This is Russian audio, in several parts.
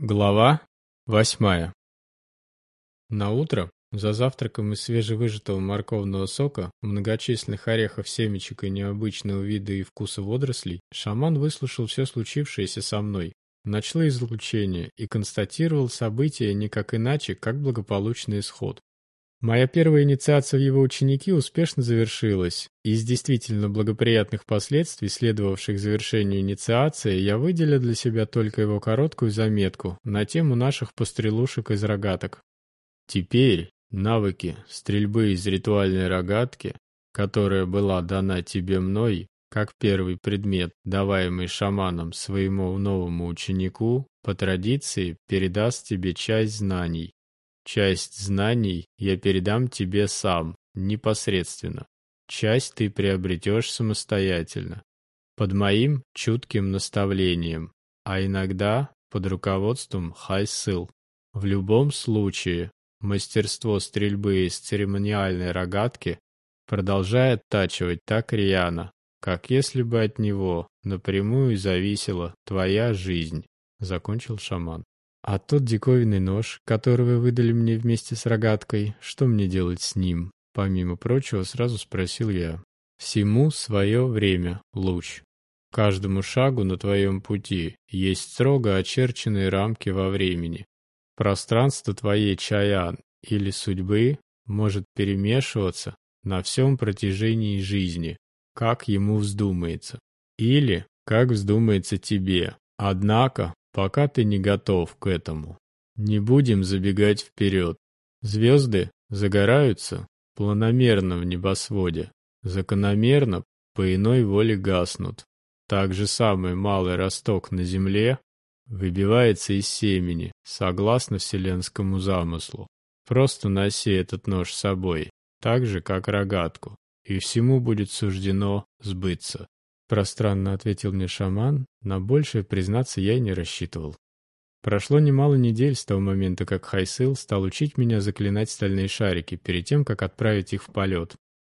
Глава восьмая На утро, за завтраком из свежевыжатого морковного сока, многочисленных орехов, семечек и необычного вида и вкуса водорослей, шаман выслушал все случившееся со мной, ночное излучение и констатировал события никак иначе, как благополучный исход. Моя первая инициация в его ученики успешно завершилась. Из действительно благоприятных последствий, следовавших завершению инициации, я выделил для себя только его короткую заметку на тему наших пострелушек из рогаток. Теперь навыки стрельбы из ритуальной рогатки, которая была дана тебе мной, как первый предмет, даваемый шаманом своему новому ученику, по традиции передаст тебе часть знаний, Часть знаний я передам тебе сам, непосредственно. Часть ты приобретешь самостоятельно, под моим чутким наставлением, а иногда под руководством Хайсыл. В любом случае, мастерство стрельбы из церемониальной рогатки продолжает тачивать так рьяно, как если бы от него напрямую зависела твоя жизнь, закончил шаман. А тот диковинный нож, который вы выдали мне вместе с рогаткой, что мне делать с ним? Помимо прочего, сразу спросил я. Всему свое время, луч. Каждому шагу на твоем пути есть строго очерченные рамки во времени. Пространство твоей чаян или судьбы может перемешиваться на всем протяжении жизни, как ему вздумается. Или как вздумается тебе. Однако пока ты не готов к этому. Не будем забегать вперед. Звезды загораются планомерно в небосводе, закономерно по иной воле гаснут. Так же самый малый росток на земле выбивается из семени, согласно вселенскому замыслу. Просто носи этот нож с собой, так же, как рогатку, и всему будет суждено сбыться. Пространно ответил мне шаман, на большее, признаться, я и не рассчитывал. Прошло немало недель с того момента, как Хайсыл стал учить меня заклинать стальные шарики, перед тем, как отправить их в полет.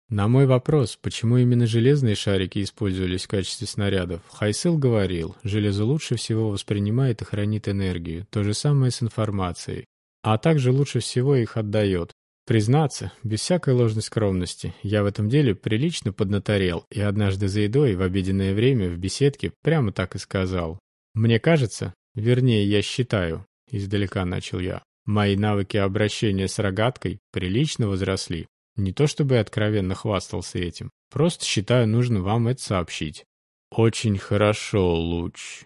На мой вопрос, почему именно железные шарики использовались в качестве снарядов, Хайсыл говорил, железо лучше всего воспринимает и хранит энергию, то же самое с информацией, а также лучше всего их отдает, Признаться, без всякой ложной скромности, я в этом деле прилично поднаторел и однажды за едой в обеденное время в беседке прямо так и сказал. Мне кажется, вернее, я считаю, издалека начал я, мои навыки обращения с рогаткой прилично возросли. Не то чтобы я откровенно хвастался этим, просто считаю нужно вам это сообщить. Очень хорошо, Луч,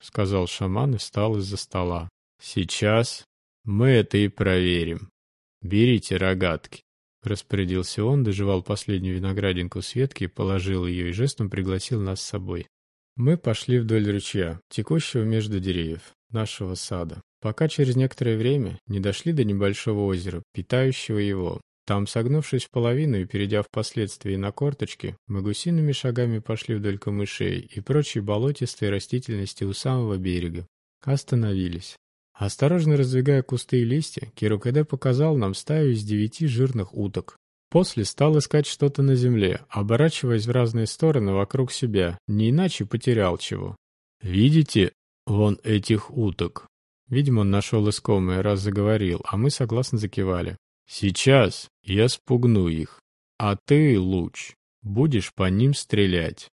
сказал шаман и встал из-за стола. Сейчас мы это и проверим. «Берите рогатки», — распорядился он, доживал последнюю виноградинку с ветки, положил ее и жестом пригласил нас с собой. Мы пошли вдоль ручья, текущего между деревьев, нашего сада, пока через некоторое время не дошли до небольшого озера, питающего его. Там, согнувшись в половину и перейдя впоследствии на корточки, мы гусиными шагами пошли вдоль камышей и прочей болотистой растительности у самого берега. Остановились. Осторожно раздвигая кусты и листья, Кирукаде показал нам стаю из девяти жирных уток. После стал искать что-то на земле, оборачиваясь в разные стороны вокруг себя, не иначе потерял чего. «Видите вон этих уток?» Видимо, он нашел искомое, раз заговорил, а мы согласно закивали. «Сейчас я спугну их, а ты, Луч, будешь по ним стрелять.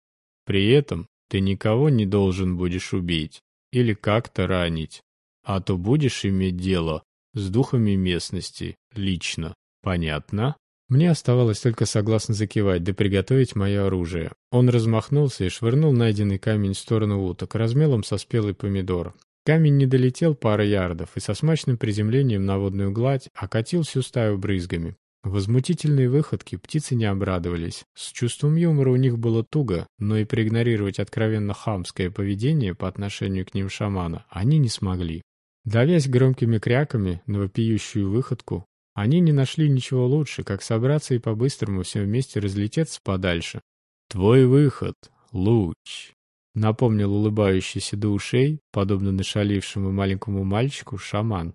При этом ты никого не должен будешь убить или как-то ранить а то будешь иметь дело с духами местности, лично. Понятно?» Мне оставалось только согласно закивать, да приготовить мое оружие. Он размахнулся и швырнул найденный камень в сторону уток, размелом со спелый помидор. Камень не долетел пары ярдов и со смачным приземлением на водную гладь окатил всю стаю брызгами. Возмутительные выходки птицы не обрадовались. С чувством юмора у них было туго, но и проигнорировать откровенно хамское поведение по отношению к ним шамана они не смогли. Давясь громкими кряками на вопиющую выходку, они не нашли ничего лучше, как собраться и по-быстрому все вместе разлететься подальше. «Твой выход, луч!» — напомнил улыбающийся до ушей, подобно нашалившему маленькому мальчику, шаман.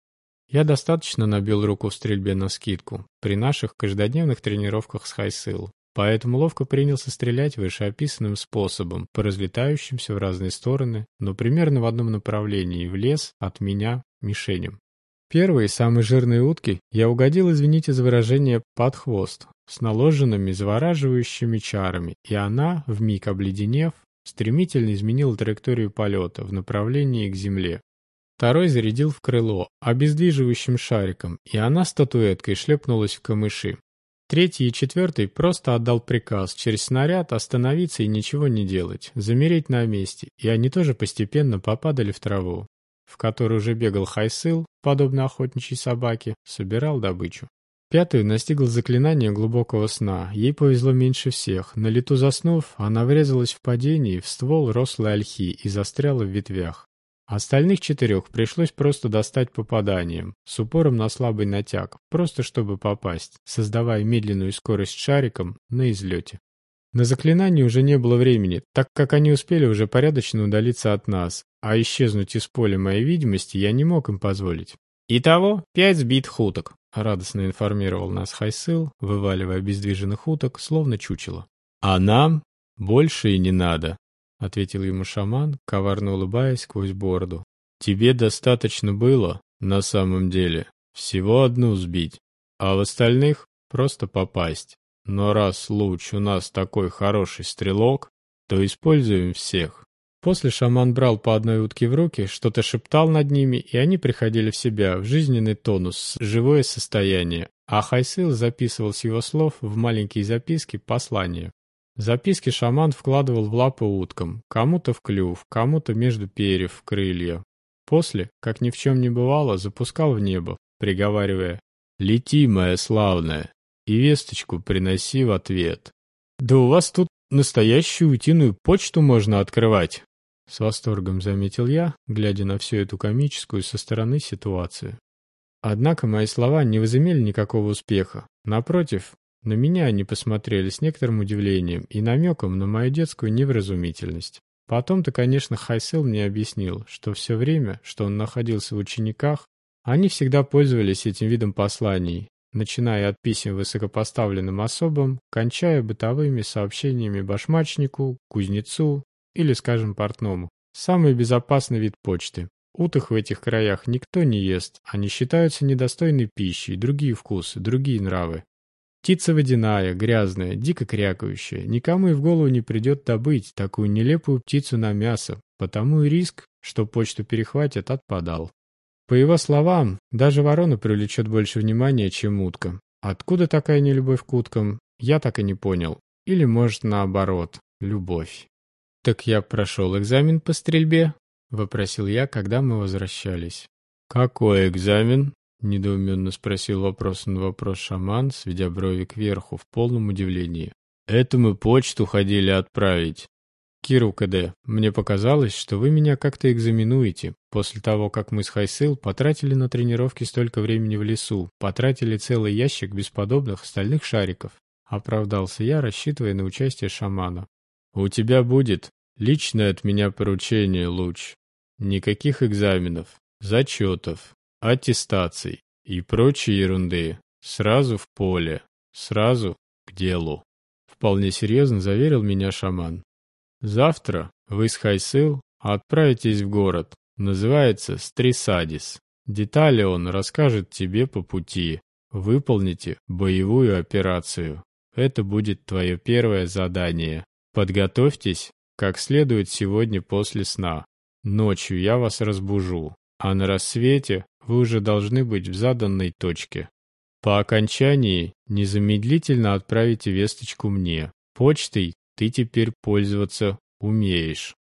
Я достаточно набил руку в стрельбе на скидку при наших каждодневных тренировках с Хайсыл. Поэтому ловко принялся стрелять вышеописанным способом, по разлетающимся в разные стороны, но примерно в одном направлении, в лес от меня мишеням. Первые, самые жирные утки, я угодил, извините за выражение, под хвост, с наложенными завораживающими чарами, и она, вмиг обледенев, стремительно изменила траекторию полета в направлении к земле. Второй зарядил в крыло, обездвиживающим шариком, и она статуэткой шлепнулась в камыши. Третий и четвертый просто отдал приказ через снаряд остановиться и ничего не делать, замереть на месте, и они тоже постепенно попадали в траву, в которой уже бегал Хайсыл, подобно охотничьей собаке, собирал добычу. Пятую настигло заклинание глубокого сна. Ей повезло меньше всех. На лету заснув, она врезалась в падении в ствол рослой ольхи и застряла в ветвях. Остальных четырех пришлось просто достать попаданием, с упором на слабый натяг, просто чтобы попасть, создавая медленную скорость шариком на излете. На заклинание уже не было времени, так как они успели уже порядочно удалиться от нас, а исчезнуть из поля моей видимости я не мог им позволить. «Итого пять сбитых уток», — радостно информировал нас Хайсыл, вываливая обездвиженных уток, словно чучело. «А нам больше и не надо», — ответил ему шаман, коварно улыбаясь сквозь бороду. «Тебе достаточно было, на самом деле, всего одну сбить, а в остальных просто попасть. Но раз луч у нас такой хороший стрелок, то используем всех». После шаман брал по одной утке в руки, что-то шептал над ними, и они приходили в себя, в жизненный тонус, живое состояние, а Хайсыл записывал с его слов в маленькие записки послания. Записки шаман вкладывал в лапы уткам, кому-то в клюв, кому-то между перьев, в крылья. После, как ни в чем не бывало, запускал в небо, приговаривая «Лети, моя славная, и весточку приноси в ответ». «Да у вас тут настоящую утиную почту можно открывать!» С восторгом заметил я, глядя на всю эту комическую со стороны ситуацию. Однако мои слова не возымели никакого успеха. Напротив, на меня они посмотрели с некоторым удивлением и намеком на мою детскую невразумительность. Потом-то, конечно, Хайсел мне объяснил, что все время, что он находился в учениках, они всегда пользовались этим видом посланий, начиная от писем высокопоставленным особам, кончая бытовыми сообщениями башмачнику, кузнецу или, скажем, портному. Самый безопасный вид почты. Утых в этих краях никто не ест, они считаются недостойной пищей, другие вкусы, другие нравы. Птица водяная, грязная, дико крякающая. Никому и в голову не придет добыть такую нелепую птицу на мясо, потому и риск, что почту перехватят, отпадал. По его словам, даже ворона привлечет больше внимания, чем утка. Откуда такая нелюбовь к уткам, я так и не понял. Или, может, наоборот, любовь. «Так я прошел экзамен по стрельбе?» — вопросил я, когда мы возвращались. «Какой экзамен?» — недоуменно спросил вопрос на вопрос шаман, сведя брови кверху в полном удивлении. «Это мы почту ходили отправить». «Киру КД, мне показалось, что вы меня как-то экзаменуете. После того, как мы с Хайсыл потратили на тренировки столько времени в лесу, потратили целый ящик бесподобных стальных шариков». Оправдался я, рассчитывая на участие шамана. «У тебя будет личное от меня поручение, Луч. Никаких экзаменов, зачетов, аттестаций и прочей ерунды. Сразу в поле, сразу к делу. Вполне серьезно заверил меня шаман. Завтра вы с Хайсыл отправитесь в город. Называется Стрисадис. Детали он расскажет тебе по пути. Выполните боевую операцию. Это будет твое первое задание. Подготовьтесь как следует сегодня после сна. Ночью я вас разбужу, а на рассвете вы уже должны быть в заданной точке. По окончании незамедлительно отправите весточку мне. Почтой ты теперь пользоваться умеешь.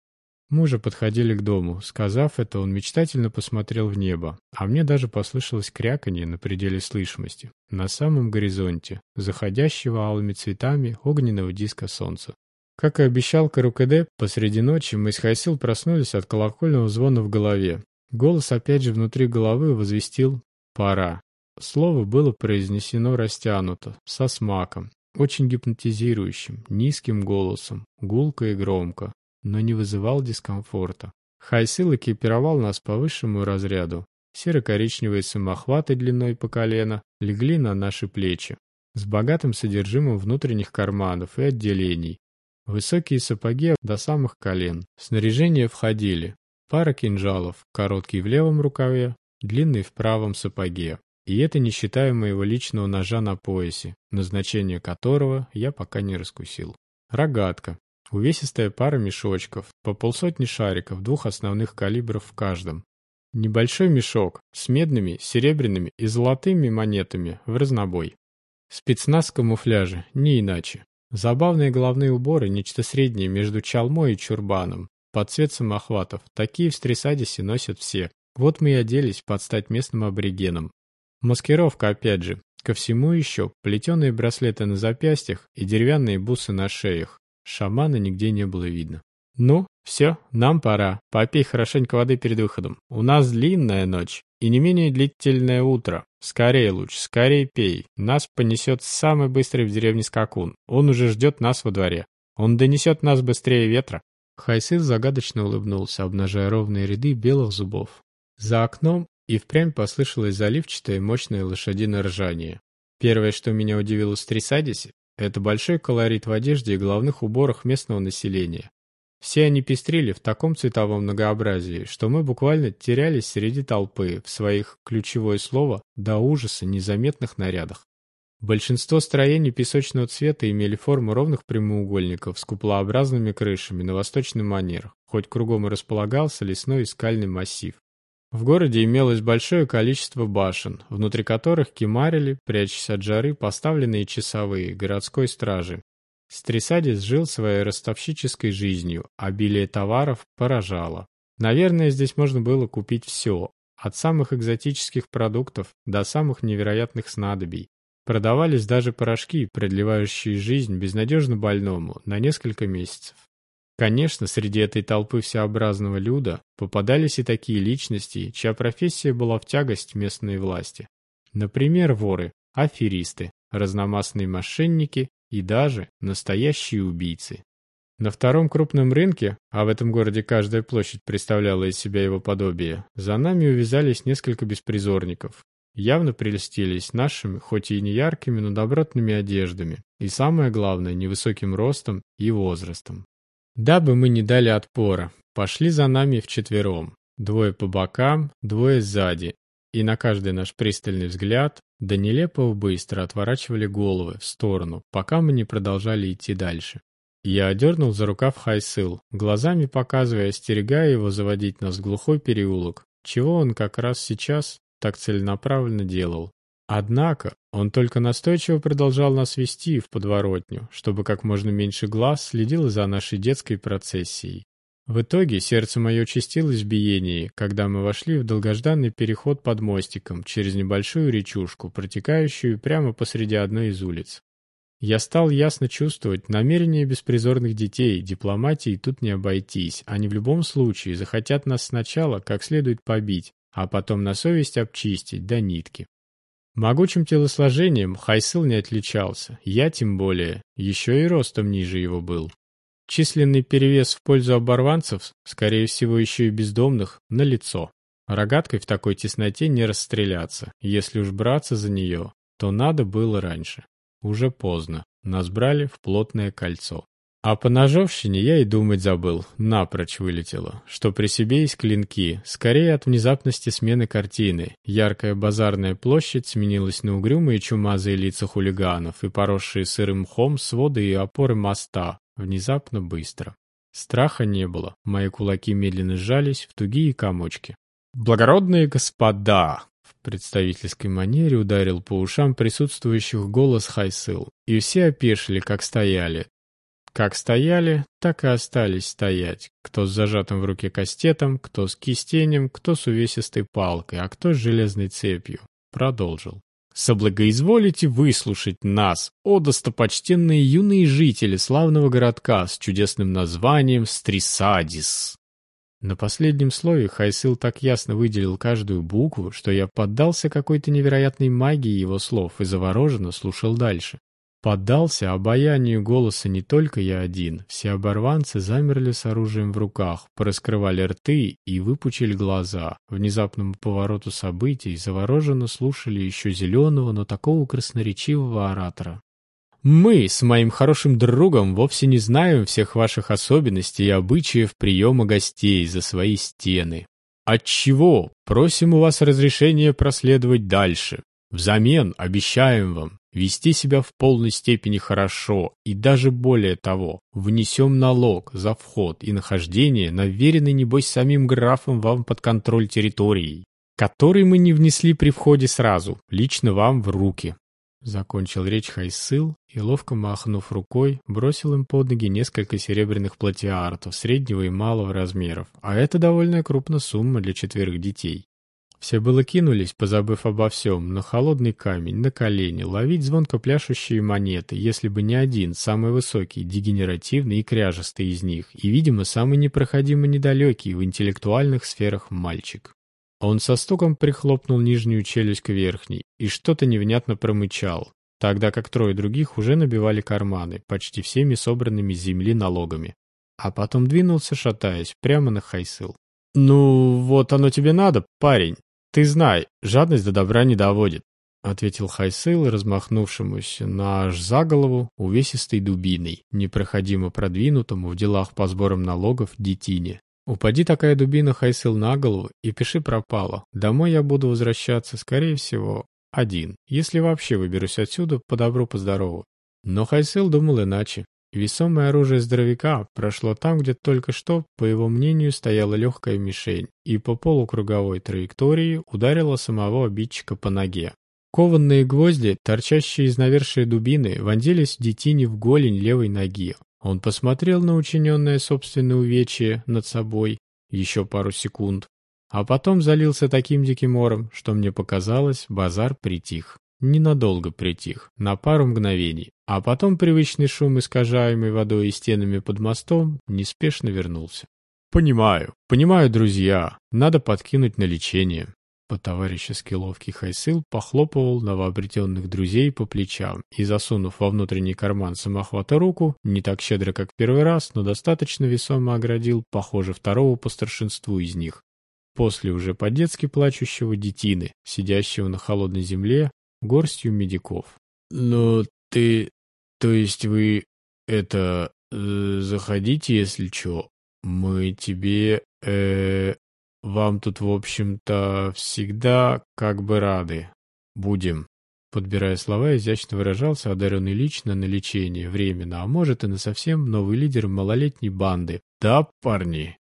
Мы уже подходили к дому. Сказав это, он мечтательно посмотрел в небо, а мне даже послышалось кряканье на пределе слышимости, на самом горизонте, заходящего алыми цветами огненного диска солнца. Как и обещал Карукеде, посреди ночи мы с Хайсил проснулись от колокольного звона в голове. Голос опять же внутри головы возвестил «пора». Слово было произнесено растянуто, со смаком, очень гипнотизирующим, низким голосом, гулко и громко, но не вызывал дискомфорта. Хайсил экипировал нас по высшему разряду. Серо-коричневые самохваты длиной по колено легли на наши плечи. с богатым содержимым внутренних карманов и отделений. Высокие сапоги до самых колен. Снаряжение входили. Пара кинжалов, короткий в левом рукаве, длинный в правом сапоге. И это не считая моего личного ножа на поясе, назначение которого я пока не раскусил. Рогатка. Увесистая пара мешочков, по полсотни шариков двух основных калибров в каждом. Небольшой мешок с медными, серебряными и золотыми монетами в разнобой. Спецназ в камуфляже, не иначе. Забавные головные уборы, нечто среднее между чалмой и чурбаном. Под цвет самохватов. Такие в Стрисадисе носят все. Вот мы и оделись под стать местным аборигенам. Маскировка опять же. Ко всему еще плетеные браслеты на запястьях и деревянные бусы на шеях. Шамана нигде не было видно. «Ну, все, нам пора. Попей хорошенько воды перед выходом. У нас длинная ночь и не менее длительное утро. Скорее луч, скорее пей. Нас понесет самый быстрый в деревне скакун. Он уже ждет нас во дворе. Он донесет нас быстрее ветра». Хайсил загадочно улыбнулся, обнажая ровные ряды белых зубов. За окном и впрямь послышалось заливчатое мощное лошадиное ржание. Первое, что меня удивило в Стрисадисе, это большой колорит в одежде и головных уборах местного населения. Все они пестрили в таком цветовом многообразии, что мы буквально терялись среди толпы в своих, ключевое слово, до ужаса незаметных нарядах. Большинство строений песочного цвета имели форму ровных прямоугольников с куполообразными крышами на восточный манер, хоть кругом и располагался лесной и скальный массив. В городе имелось большое количество башен, внутри которых кемарили, прячась от жары, поставленные часовые городской стражи, Стрисадис жил своей ростовщической жизнью, обилие товаров поражало. Наверное, здесь можно было купить все, от самых экзотических продуктов до самых невероятных снадобий. Продавались даже порошки, продлевающие жизнь безнадежно больному на несколько месяцев. Конечно, среди этой толпы всеобразного люда попадались и такие личности, чья профессия была в тягость местной власти. Например, воры, аферисты, разномастные мошенники и даже настоящие убийцы. На втором крупном рынке, а в этом городе каждая площадь представляла из себя его подобие, за нами увязались несколько беспризорников. Явно прельстились нашими, хоть и не яркими, но добротными одеждами, и самое главное, невысоким ростом и возрастом. Дабы мы не дали отпора, пошли за нами вчетвером. Двое по бокам, двое сзади, и на каждый наш пристальный взгляд до нелепого быстро отворачивали головы в сторону, пока мы не продолжали идти дальше. Я одернул за рукав Хайсыл, глазами показывая, остерегая его заводить нас в глухой переулок, чего он как раз сейчас так целенаправленно делал. Однако он только настойчиво продолжал нас вести в подворотню, чтобы как можно меньше глаз следило за нашей детской процессией. В итоге сердце мое участилось в биении, когда мы вошли в долгожданный переход под мостиком через небольшую речушку, протекающую прямо посреди одной из улиц. Я стал ясно чувствовать намерения беспризорных детей, дипломатии тут не обойтись, они в любом случае захотят нас сначала как следует побить, а потом на совесть обчистить до нитки. Могучим телосложением Хайсыл не отличался, я тем более, еще и ростом ниже его был. Численный перевес в пользу оборванцев, скорее всего еще и бездомных, налицо. Рогаткой в такой тесноте не расстреляться. Если уж браться за нее, то надо было раньше. Уже поздно. Нас брали в плотное кольцо. А по ножовщине я и думать забыл, напрочь вылетело, что при себе есть клинки, скорее от внезапности смены картины. Яркая базарная площадь сменилась на угрюмые чумазые лица хулиганов и поросшие сырым мхом своды и опоры моста, Внезапно быстро. Страха не было, мои кулаки медленно сжались в тугие комочки. «Благородные господа!» В представительской манере ударил по ушам присутствующих голос Хайсыл, и все опешили, как стояли. Как стояли, так и остались стоять. Кто с зажатым в руке кастетом, кто с кистенем, кто с увесистой палкой, а кто с железной цепью. Продолжил соблагоизволите выслушать нас, о достопочтенные юные жители славного городка с чудесным названием Стрисадис». На последнем слове Хайсил так ясно выделил каждую букву, что я поддался какой-то невероятной магии его слов и завороженно слушал дальше. Поддался обаянию голоса не только я один. Все оборванцы замерли с оружием в руках, пораскрывали рты и выпучили глаза. Внезапному повороту событий завороженно слушали еще зеленого, но такого красноречивого оратора. Мы с моим хорошим другом вовсе не знаем всех ваших особенностей и обычаев приема гостей за свои стены. Отчего просим у вас разрешения проследовать дальше. Взамен обещаем вам вести себя в полной степени хорошо и даже более того, внесем налог за вход и нахождение на веренный, небось, самим графом вам под контроль территории, который мы не внесли при входе сразу, лично вам в руки. Закончил речь Хайсыл и, ловко махнув рукой, бросил им под ноги несколько серебряных платиартов среднего и малого размеров, а это довольно крупная сумма для четверых детей. Все было кинулись, позабыв обо всем, на холодный камень, на колени, ловить звонко пляшущие монеты, если бы не один, самый высокий, дегенеративный и кряжестый из них, и, видимо, самый непроходимо недалекий в интеллектуальных сферах мальчик. Он со стуком прихлопнул нижнюю челюсть к верхней и что-то невнятно промычал, тогда как трое других уже набивали карманы, почти всеми собранными земли налогами. А потом двинулся, шатаясь, прямо на Хайсыл. «Ну, вот оно тебе надо, парень!» «Ты знай, жадность до добра не доводит», — ответил Хайсыл, размахнувшемуся на аж за голову увесистой дубиной, непроходимо продвинутому в делах по сборам налогов детине. «Упади такая дубина, Хайсыл, на голову, и пиши пропало. Домой я буду возвращаться, скорее всего, один, если вообще выберусь отсюда по добру, по здорову». Но Хайсыл думал иначе. Весомое оружие здоровяка прошло там, где только что, по его мнению, стояла легкая мишень, и по полукруговой траектории ударило самого обидчика по ноге. Кованные гвозди, торчащие из навершия дубины, вонзились в детине в голень левой ноги. Он посмотрел на учиненное собственное увечье над собой еще пару секунд, а потом залился таким диким ором, что мне показалось, базар притих ненадолго притих, на пару мгновений, а потом привычный шум, искажаемый водой и стенами под мостом, неспешно вернулся. «Понимаю, понимаю, друзья, надо подкинуть на лечение». По-товарищески ловкий Хайсыл похлопывал новообретенных друзей по плечам и, засунув во внутренний карман самохвата руку, не так щедро, как первый раз, но достаточно весомо оградил, похоже, второго по старшинству из них. После уже по-детски плачущего детины, сидящего на холодной земле, горстью медиков. «Но ты... то есть вы... это... Э, заходите, если чё. Мы тебе... э... вам тут, в общем-то, всегда как бы рады. Будем». Подбирая слова, изящно выражался одаренный лично на лечение, временно, а может и на совсем новый лидер малолетней банды. «Да, парни?»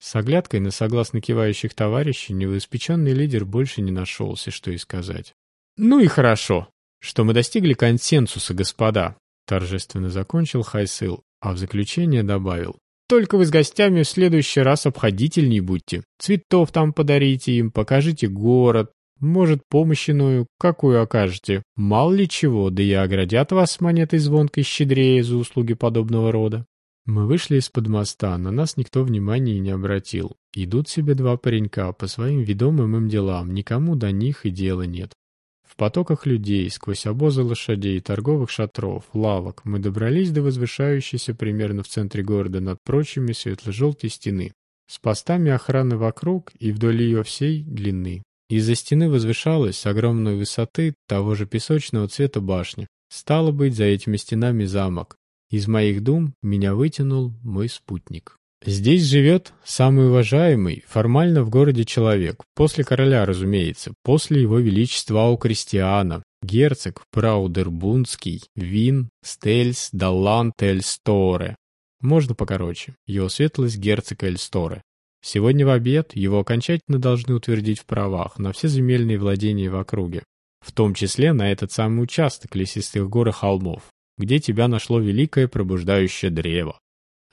С оглядкой на согласно кивающих товарищей невоспеченный лидер больше не нашелся, что и сказать. «Ну и хорошо, что мы достигли консенсуса, господа», — торжественно закончил Хайсыл, а в заключение добавил. «Только вы с гостями в следующий раз обходительней будьте. Цветов там подарите им, покажите город, может, помощь иную, какую окажете. Мало ли чего, да и оградят вас монетой звонкой щедрее за услуги подобного рода». Мы вышли из-под моста, на нас никто внимания не обратил. Идут себе два паренька по своим ведомым им делам, никому до них и дела нет. В потоках людей, сквозь обозы лошадей, торговых шатров, лавок мы добрались до возвышающейся примерно в центре города над прочими светло-желтой стены, с постами охраны вокруг и вдоль ее всей длины. Из-за стены возвышалась с огромной высоты того же песочного цвета башня. Стало быть, за этими стенами замок. Из моих дум меня вытянул мой спутник. Здесь живет самый уважаемый формально в городе человек, после короля, разумеется, после его величества у Кристиана, герцог Праудербунский, Вин, Стельс, Даллан, Эльсторе. Можно покороче, его светлость герцог Эльсторе. Сегодня в обед его окончательно должны утвердить в правах на все земельные владения в округе, в том числе на этот самый участок лесистых гор и холмов, где тебя нашло великое пробуждающее древо.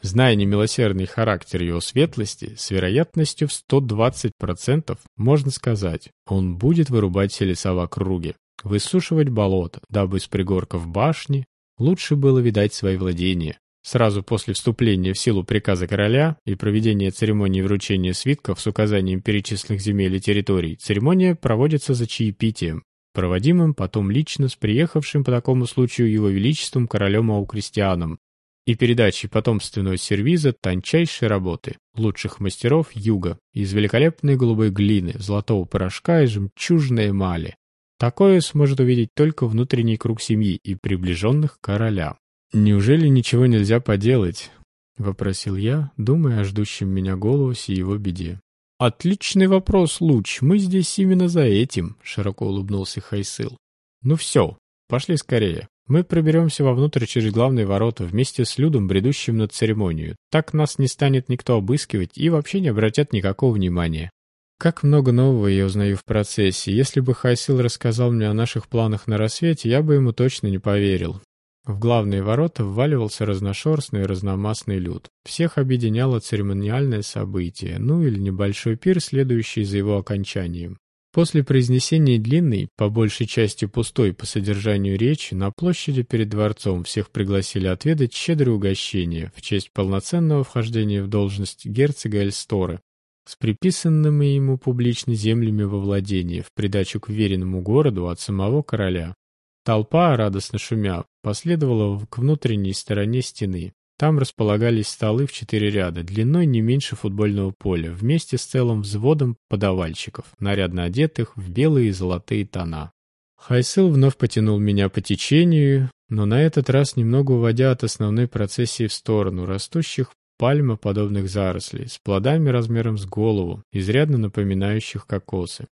Зная немилосердный характер его светлости, с вероятностью в 120% можно сказать, он будет вырубать все леса в округе, высушивать болото, дабы с пригорков башни лучше было видать свои владения. Сразу после вступления в силу приказа короля и проведения церемонии вручения свитков с указанием перечисленных земель и территорий, церемония проводится за чаепитием. проводимым потом лично с приехавшим по такому случаю его величеством королем Аукристианом, и передачей потомственного сервиза тончайшей работы, лучших мастеров юга, из великолепной голубой глины, золотого порошка и жемчужной эмали. Такое сможет увидеть только внутренний круг семьи и приближенных короля. «Неужели ничего нельзя поделать?» — вопросил я, думая о ждущем меня голосе и его беде. «Отличный вопрос, Луч, мы здесь именно за этим», — широко улыбнулся Хайсыл. «Ну все, пошли скорее. Мы проберемся вовнутрь через главные ворота вместе с Людом, бредущим на церемонию. Так нас не станет никто обыскивать и вообще не обратят никакого внимания. Как много нового я узнаю в процессе. Если бы Хайсил рассказал мне о наших планах на рассвете, я бы ему точно не поверил. В главные ворота вваливался разношерстный и разномастный люд. Всех объединяло церемониальное событие, ну или небольшой пир, следующий за его окончанием. После произнесения длинной, по большей части пустой по содержанию речи, на площади перед дворцом всех пригласили отведать щедрое угощение в честь полноценного вхождения в должность герцога Эльсторы с приписанными ему публично землями во владение в придачу к веренному городу от самого короля. Толпа, радостно шумя, последовала к внутренней стороне стены. Там располагались столы в четыре ряда, длиной не меньше футбольного поля, вместе с целым взводом подавальщиков, нарядно одетых в белые и золотые тона. Хайсыл вновь потянул меня по течению, но на этот раз немного уводя от основной процессии в сторону растущих пальмоподобных зарослей с плодами размером с голову, изрядно напоминающих кокосы.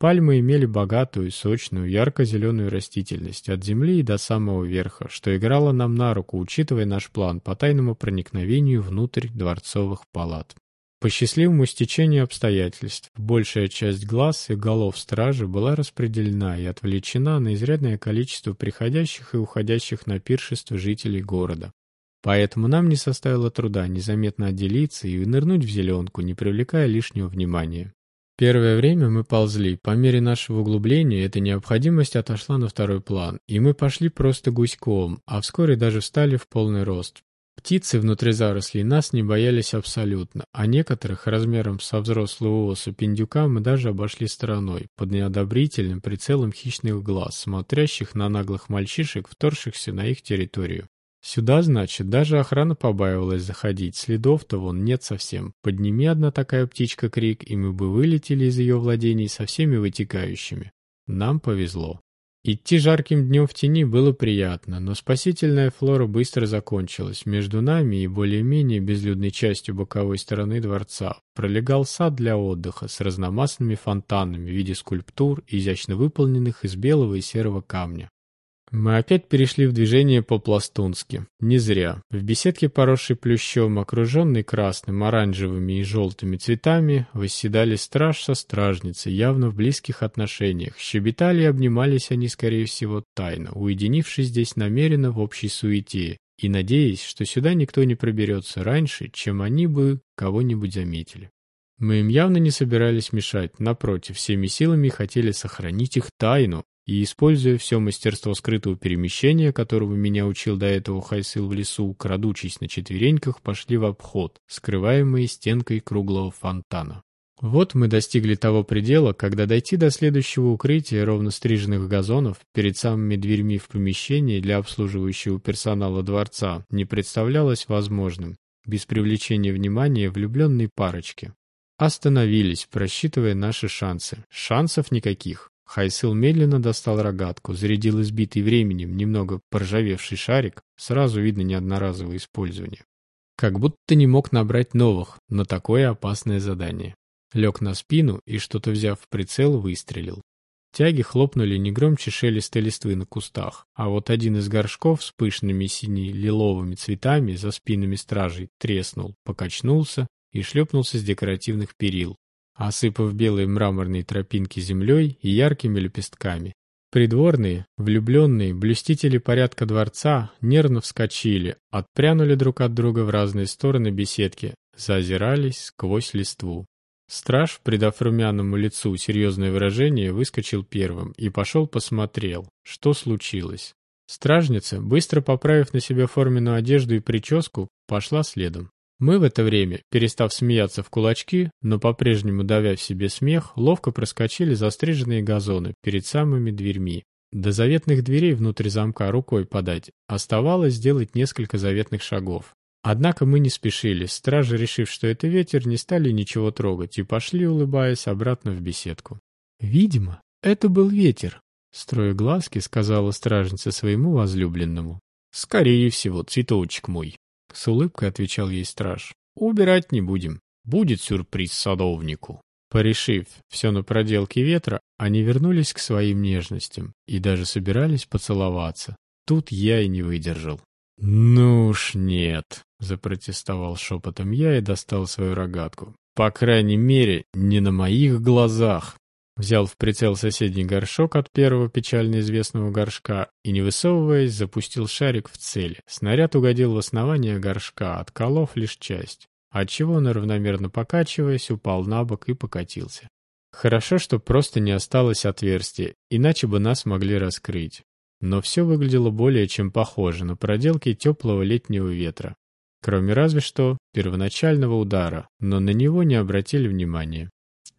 Пальмы имели богатую, сочную, ярко-зеленую растительность от земли и до самого верха, что играло нам на руку, учитывая наш план по тайному проникновению внутрь дворцовых палат. По счастливому стечению обстоятельств, большая часть глаз и голов стражи была распределена и отвлечена на изрядное количество приходящих и уходящих на пиршество жителей города. Поэтому нам не составило труда незаметно отделиться и нырнуть в зеленку, не привлекая лишнего внимания. Первое время мы ползли. По мере нашего углубления эта необходимость отошла на второй план, и мы пошли просто гуськом, а вскоре даже встали в полный рост. Птицы внутри зарослей нас не боялись абсолютно, а некоторых размером со взрослого оса пиндюка мы даже обошли стороной, под неодобрительным прицелом хищных глаз, смотрящих на наглых мальчишек, вторгшихся на их территорию. Сюда, значит, даже охрана побаивалась заходить, следов-то вон нет совсем. Подними одна такая птичка крик, и мы бы вылетели из ее владений со всеми вытекающими. Нам повезло. Идти жарким днем в тени было приятно, но спасительная флора быстро закончилась. Между нами и более-менее безлюдной частью боковой стороны дворца пролегал сад для отдыха с разномастными фонтанами в виде скульптур, изящно выполненных из белого и серого камня. Мы опять перешли в движение по-пластунски. Не зря. В беседке, поросшей плющом, окруженной красным, оранжевыми и желтыми цветами, восседали страж со стражницей, явно в близких отношениях. Щебетали и обнимались они, скорее всего, тайно, уединившись здесь намеренно в общей суете, и надеясь, что сюда никто не проберется раньше, чем они бы кого-нибудь заметили. Мы им явно не собирались мешать, напротив, всеми силами хотели сохранить их тайну, и, используя все мастерство скрытого перемещения, которого меня учил до этого Хайсил в лесу, крадучись на четвереньках, пошли в обход, скрываемые стенкой круглого фонтана. Вот мы достигли того предела, когда дойти до следующего укрытия ровно стриженных газонов перед самыми дверьми в помещении для обслуживающего персонала дворца не представлялось возможным, без привлечения внимания влюбленной парочки. Остановились, просчитывая наши шансы. Шансов никаких. Хайсыл медленно достал рогатку, зарядил избитый временем, немного поржавевший шарик, сразу видно неодноразовое использование. Как будто не мог набрать новых на такое опасное задание. Лег на спину и, что-то взяв в прицел, выстрелил. Тяги хлопнули не громче шелеста листвы на кустах, а вот один из горшков с пышными сине-лиловыми цветами за спинами стражей треснул, покачнулся и шлепнулся с декоративных перил, осыпав белые мраморные тропинки землей и яркими лепестками. Придворные, влюбленные, блюстители порядка дворца нервно вскочили, отпрянули друг от друга в разные стороны беседки, зазирались сквозь листву. Страж, придав румяному лицу серьезное выражение, выскочил первым и пошел посмотрел, что случилось. Стражница, быстро поправив на себе форменную одежду и прическу, пошла следом. Мы в это время, перестав смеяться в кулачки, но по-прежнему давя в себе смех, ловко проскочили застриженные газоны перед самыми дверьми. До заветных дверей внутрь замка рукой подать. Оставалось сделать несколько заветных шагов. Однако мы не спешили. Стражи, решив, что это ветер, не стали ничего трогать и пошли, улыбаясь, обратно в беседку. «Видимо, это был ветер», — строя глазки, сказала стражница своему возлюбленному. «Скорее всего, цветочек мой», — с улыбкой отвечал ей страж. «Убирать не будем. Будет сюрприз садовнику». Порешив все на проделке ветра, они вернулись к своим нежностям и даже собирались поцеловаться. Тут я и не выдержал. «Ну уж нет», — запротестовал шепотом я и достал свою рогатку. «По крайней мере, не на моих глазах». Взял в прицел соседний горшок от первого печально известного горшка и, не высовываясь, запустил шарик в цель. Снаряд угодил в основание горшка, отколов лишь часть, отчего он, равномерно покачиваясь, упал на бок и покатился. Хорошо, что просто не осталось отверстия, иначе бы нас могли раскрыть. Но все выглядело более чем похоже на проделки теплого летнего ветра. Кроме разве что первоначального удара, но на него не обратили внимания.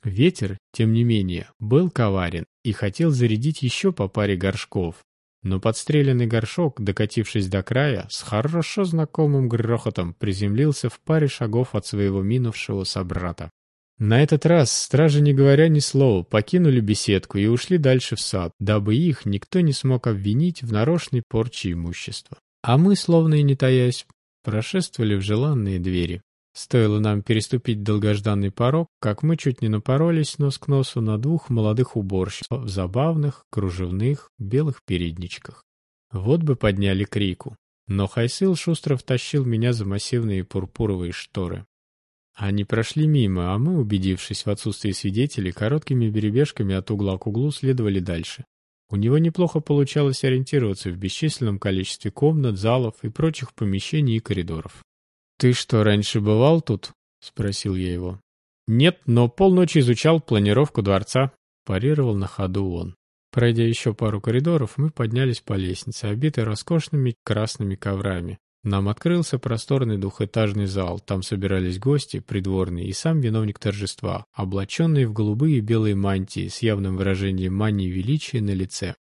Ветер, тем не менее, был коварен и хотел зарядить еще по паре горшков. Но подстреленный горшок, докатившись до края, с хорошо знакомым грохотом приземлился в паре шагов от своего минувшего собрата. На этот раз стражи, не говоря ни слова, покинули беседку и ушли дальше в сад, дабы их никто не смог обвинить в нарочной порче имущества. А мы, словно и не таясь, прошествовали в желанные двери. Стоило нам переступить долгожданный порог, как мы чуть не напоролись нос к носу на двух молодых уборщиц в забавных, кружевных, белых передничках. Вот бы подняли крику. Но Хайсил шустро втащил меня за массивные пурпуровые шторы. Они прошли мимо, а мы, убедившись в отсутствии свидетелей, короткими беребежками от угла к углу следовали дальше. У него неплохо получалось ориентироваться в бесчисленном количестве комнат, залов и прочих помещений и коридоров. «Ты что, раньше бывал тут?» — спросил я его. «Нет, но полночи изучал планировку дворца», — парировал на ходу он. Пройдя еще пару коридоров, мы поднялись по лестнице, обитой роскошными красными коврами. Нам открылся просторный двухэтажный зал. Там собирались гости, придворные и сам виновник торжества, облаченный в голубые и белые мантии с явным выражением мании величия на лице,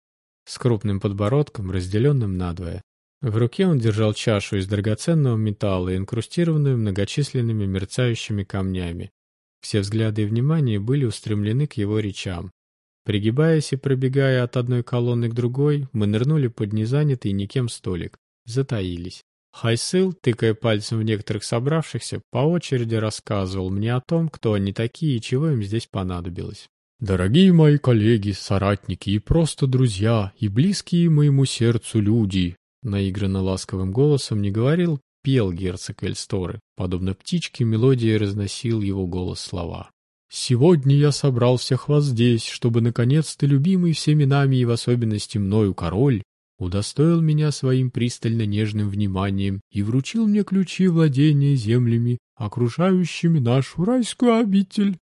с крупным подбородком, разделенным надвое. В руке он держал чашу из драгоценного металла, инкрустированную многочисленными мерцающими камнями. Все взгляды и внимание были устремлены к его речам. Пригибаясь и пробегая от одной колонны к другой, мы нырнули под незанятый никем столик. Затаились. Хайсыл, тыкая пальцем в некоторых собравшихся, по очереди рассказывал мне о том, кто они такие и чего им здесь понадобилось. «Дорогие мои коллеги, соратники и просто друзья, и близкие моему сердцу люди, наигранно ласковым голосом не говорил, пел герцог Эльсторы. Подобно птичке, мелодией разносил его голос слова. «Сегодня я собрал всех вас здесь, чтобы, наконец-то, любимый всеми нами и в особенности мною король, удостоил меня своим пристально нежным вниманием и вручил мне ключи владения землями, окружающими нашу райскую обитель.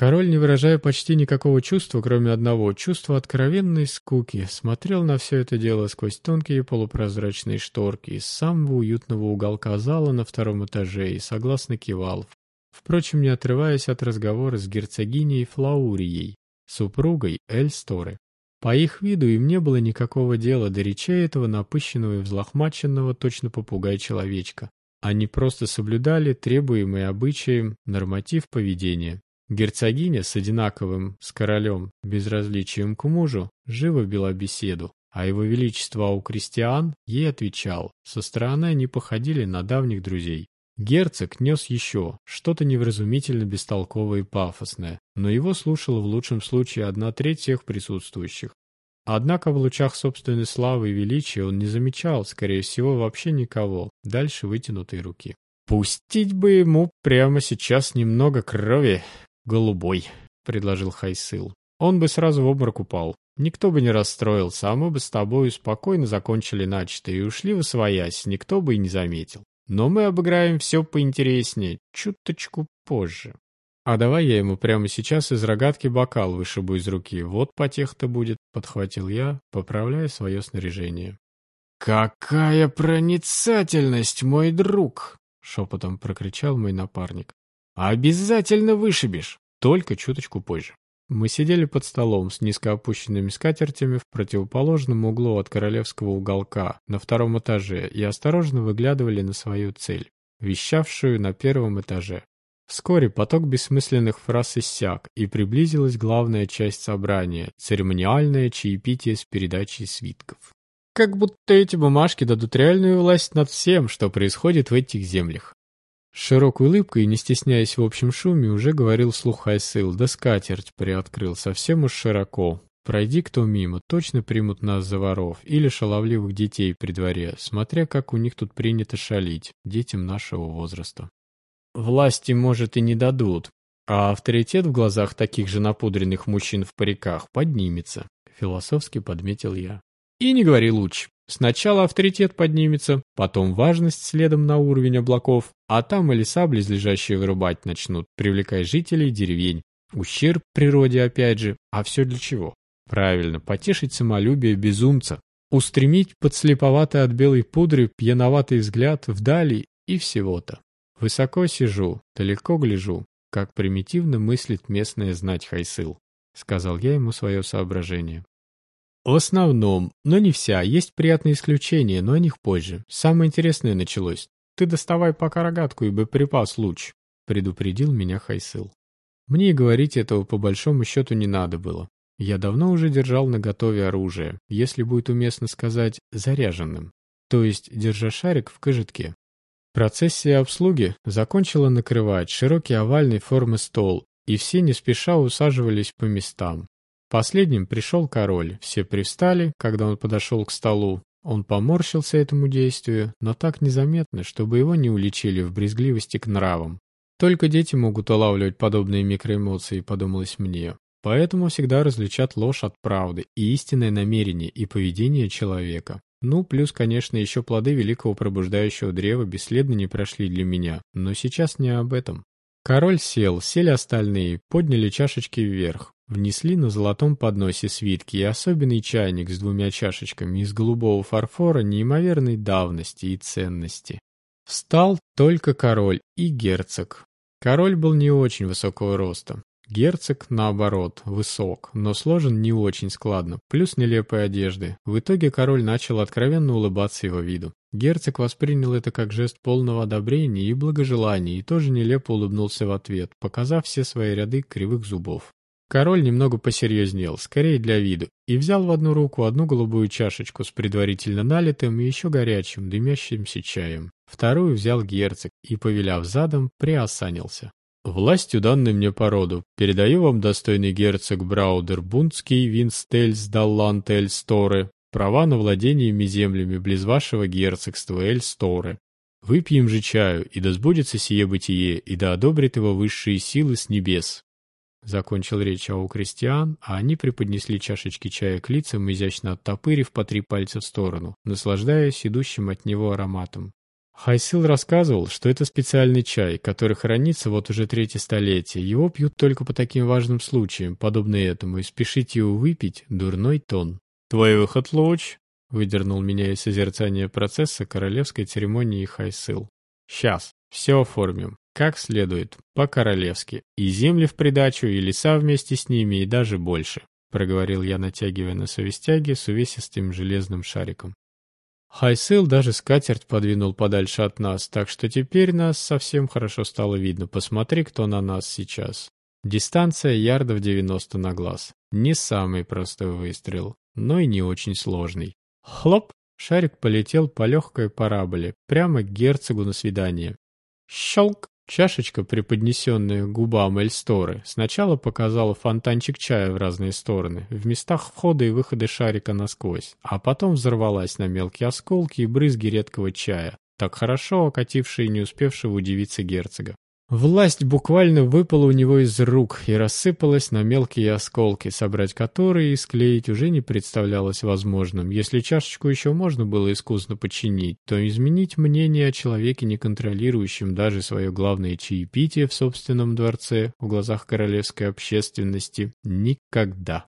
Король, не выражая почти никакого чувства, кроме одного чувства откровенной скуки, смотрел на все это дело сквозь тонкие полупрозрачные шторки из самого уютного уголка зала на втором этаже и согласно кивал, впрочем, не отрываясь от разговора с герцогиней Флаурией, супругой Эльсторы. По их виду им не было никакого дела до речей этого напыщенного и взлохмаченного точно попугай-человечка. Они просто соблюдали требуемый обычаем норматив поведения. Герцогиня с одинаковым, с королем, безразличием к мужу, живо вела беседу, а его величество у крестьян ей отвечал. Со стороны они походили на давних друзей. Герцог нес еще что-то невразумительно бестолковое и пафосное, но его слушала в лучшем случае одна треть всех присутствующих. Однако в лучах собственной славы и величия он не замечал, скорее всего, вообще никого, дальше вытянутой руки. «Пустить бы ему прямо сейчас немного крови», «Голубой», — предложил Хайсыл. «Он бы сразу в обморок упал. Никто бы не расстроился, а мы бы с тобой спокойно закончили начатое и ушли в освоясь, никто бы и не заметил. Но мы обыграем все поинтереснее, чуточку позже. А давай я ему прямо сейчас из рогатки бокал вышибу из руки, вот потех-то будет», — подхватил я, поправляя свое снаряжение. «Какая проницательность, мой друг!» шепотом прокричал мой напарник. «Обязательно вышибешь! Только чуточку позже». Мы сидели под столом с низко опущенными скатертями в противоположном углу от королевского уголка на втором этаже и осторожно выглядывали на свою цель, вещавшую на первом этаже. Вскоре поток бессмысленных фраз иссяк, и приблизилась главная часть собрания – церемониальное чаепитие с передачей свитков. Как будто эти бумажки дадут реальную власть над всем, что происходит в этих землях. С широкой улыбкой не стесняясь в общем шуме, уже говорил слух Айсыл, да скатерть приоткрыл совсем уж широко. Пройди кто мимо, точно примут нас за воров или шаловливых детей при дворе, смотря как у них тут принято шалить, детям нашего возраста. Власти, может, и не дадут, а авторитет в глазах таких же напудренных мужчин в париках поднимется, философски подметил я. И не говори лучше. Сначала авторитет поднимется, потом важность следом на уровень облаков, а там и леса близлежащие вырубать начнут, привлекая жителей деревень. Ущерб природе опять же, а все для чего? Правильно, потешить самолюбие безумца, устремить подслеповатый от белой пудры пьяноватый взгляд вдали и всего-то. Высоко сижу, далеко гляжу, как примитивно мыслит местная знать Хайсыл, сказал я ему свое соображение. В основном, но не вся, есть приятные исключения, но о них позже. Самое интересное началось. Ты доставай пока рогатку и боеприпас луч, предупредил меня Хайсыл. Мне и говорить этого по большому счету не надо было. Я давно уже держал наготове оружие, если будет уместно сказать, заряженным. То есть, держа шарик в кожитке. Процессия обслуги закончила накрывать широкий овальной формы стол, и все не спеша усаживались по местам. Последним пришел король, все привстали, когда он подошел к столу. Он поморщился этому действию, но так незаметно, чтобы его не уличили в брезгливости к нравам. Только дети могут улавливать подобные микроэмоции, подумалось мне. Поэтому всегда различат ложь от правды и истинное намерение и поведение человека. Ну, плюс, конечно, еще плоды великого пробуждающего древа бесследно не прошли для меня, но сейчас не об этом. Король сел, сели остальные, подняли чашечки вверх. Внесли на золотом подносе свитки и особенный чайник с двумя чашечками из голубого фарфора неимоверной давности и ценности. Встал только король и герцог. Король был не очень высокого роста. Герцог, наоборот, высок, но сложен не очень складно, плюс нелепые одежды. В итоге король начал откровенно улыбаться его виду. Герцог воспринял это как жест полного одобрения и благожелания и тоже нелепо улыбнулся в ответ, показав все свои ряды кривых зубов. Король немного посерьезнел, скорее для виду, и взял в одну руку одну голубую чашечку с предварительно налитым и еще горячим, дымящимся чаем. Вторую взял герцог и, повеляв задом, приосанился. «Властью, данной мне по роду, передаю вам, достойный герцог Браудер Бунтский Винстельс Даллант Эльсторе, права на владение землями близ вашего герцогства Эльсторе. Выпьем же чаю, и да сбудется сие бытие, и да одобрит его высшие силы с небес. Закончил речь о крестьян, а они преподнесли чашечки чая к лицам, изящно оттопырив по три пальца в сторону, наслаждаясь идущим от него ароматом. Хайсил рассказывал, что это специальный чай, который хранится вот уже третье столетие. Его пьют только по таким важным случаям, подобно этому, и спешить его выпить – дурной тон. «Твой выход, Луч!» – выдернул меня из созерцания процесса королевской церемонии Хайсил. «Сейчас, все оформим. Как следует, по-королевски. И земли в придачу, и леса вместе с ними, и даже больше», — проговорил я, натягивая на совестяги с увесистым железным шариком. Хайсел даже скатерть подвинул подальше от нас, так что теперь нас совсем хорошо стало видно. Посмотри, кто на нас сейчас. Дистанция ярдов 90 на глаз. Не самый простой выстрел, но и не очень сложный. Хлоп! Шарик полетел по легкой параболе, прямо к герцогу на свидание. Щелк! Чашечка, преподнесенная губам Эльсторы, сначала показала фонтанчик чая в разные стороны, в местах входа и выхода шарика насквозь, а потом взорвалась на мелкие осколки и брызги редкого чая, так хорошо окатившие не успевшего удивиться герцога. Власть буквально выпала у него из рук и рассыпалась на мелкие осколки, собрать которые и склеить уже не представлялось возможным. Если чашечку еще можно было искусно починить, то изменить мнение о человеке, не контролирующем даже свое главное чаепитие в собственном дворце в глазах королевской общественности, никогда.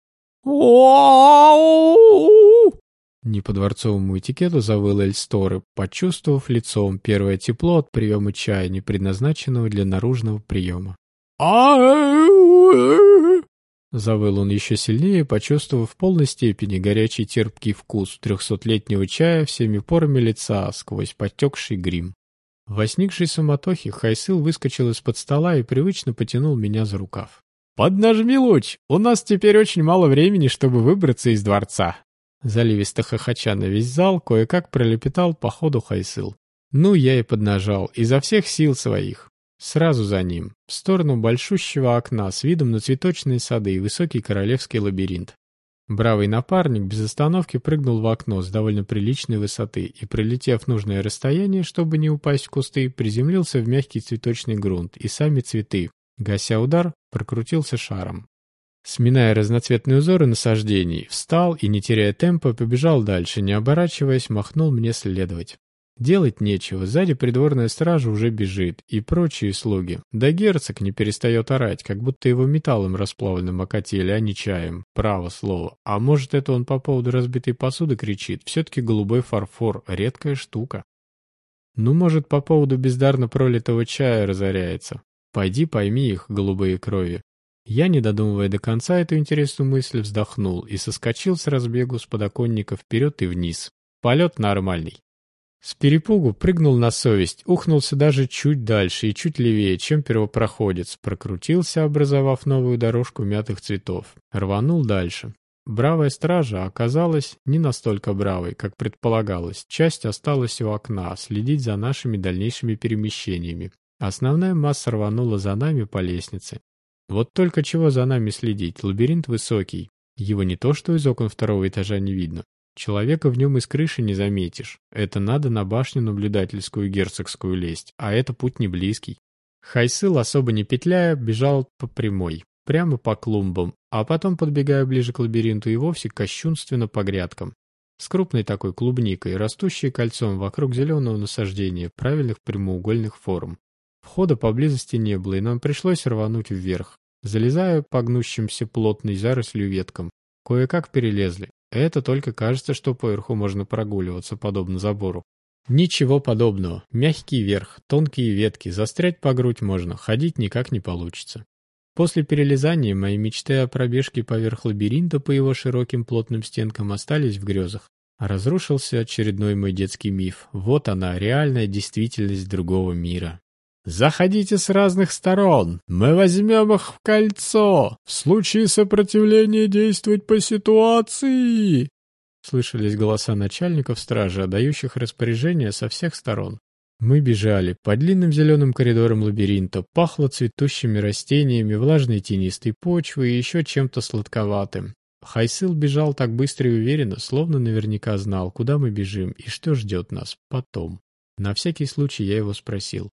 Не по дворцовому этикету завыл Эльсторы, почувствовав лицом первое тепло от приема чая, не предназначенного для наружного приема. Завыл он еще сильнее, почувствовав в полной степени горячий терпкий вкус трехсотлетнего чая всеми порами лица сквозь потекший грим. В возникшей суматохе Хайсыл выскочил из-под стола и привычно потянул меня за рукав. «Поднажми луч! У нас теперь очень мало времени, чтобы выбраться из дворца!» Заливисто хохоча на весь зал, кое-как пролепетал по ходу Хайсыл. Ну, я и поднажал, изо всех сил своих. Сразу за ним, в сторону большущего окна с видом на цветочные сады и высокий королевский лабиринт. Бравый напарник без остановки прыгнул в окно с довольно приличной высоты и, пролетев нужное расстояние, чтобы не упасть в кусты, приземлился в мягкий цветочный грунт и сами цветы, гася удар, прокрутился шаром. Сминая разноцветные узоры насаждений, встал и, не теряя темпа, побежал дальше, не оборачиваясь, махнул мне следовать. Делать нечего, сзади придворная стража уже бежит, и прочие слуги. Да герцог не перестает орать, как будто его металлом расплавленным окатили, а не чаем. Право слово. А может, это он по поводу разбитой посуды кричит? Все-таки голубой фарфор — редкая штука. Ну, может, по поводу бездарно пролитого чая разоряется. Пойди пойми их, голубые крови. Я, не додумывая до конца эту интересную мысль, вздохнул и соскочил с разбегу с подоконника вперед и вниз. Полет нормальный. С перепугу прыгнул на совесть, ухнулся даже чуть дальше и чуть левее, чем первопроходец, прокрутился, образовав новую дорожку мятых цветов. Рванул дальше. Бравая стража оказалась не настолько бравой, как предполагалось. Часть осталась у окна, следить за нашими дальнейшими перемещениями. Основная масса рванула за нами по лестнице. Вот только чего за нами следить, лабиринт высокий. Его не то что из окон второго этажа не видно. Человека в нем из крыши не заметишь. Это надо на башню наблюдательскую герцогскую лезть, а это путь не близкий. Хайсыл, особо не петляя, бежал по прямой, прямо по клумбам, а потом, подбегая ближе к лабиринту, и вовсе кощунственно по грядкам. С крупной такой клубникой, растущей кольцом вокруг зеленого насаждения правильных прямоугольных форм. Входа поблизости не было, и нам пришлось рвануть вверх, залезая по гнущимся плотной зарослью веткам. Кое-как перелезли. Это только кажется, что поверху можно прогуливаться, подобно забору. Ничего подобного. Мягкий верх, тонкие ветки, застрять по грудь можно, ходить никак не получится. После перелезания мои мечты о пробежке поверх лабиринта по его широким плотным стенкам остались в грезах. Разрушился очередной мой детский миф. Вот она, реальная действительность другого мира. Заходите с разных сторон. Мы возьмем их в кольцо. В случае сопротивления действовать по ситуации. Слышались голоса начальников стражи, отдающих распоряжения со всех сторон. Мы бежали. По длинным зеленым коридорам лабиринта пахло цветущими растениями, влажной тенистой почвой и еще чем-то сладковатым. Хайсыл бежал так быстро и уверенно, словно наверняка знал, куда мы бежим и что ждет нас потом. На всякий случай я его спросил.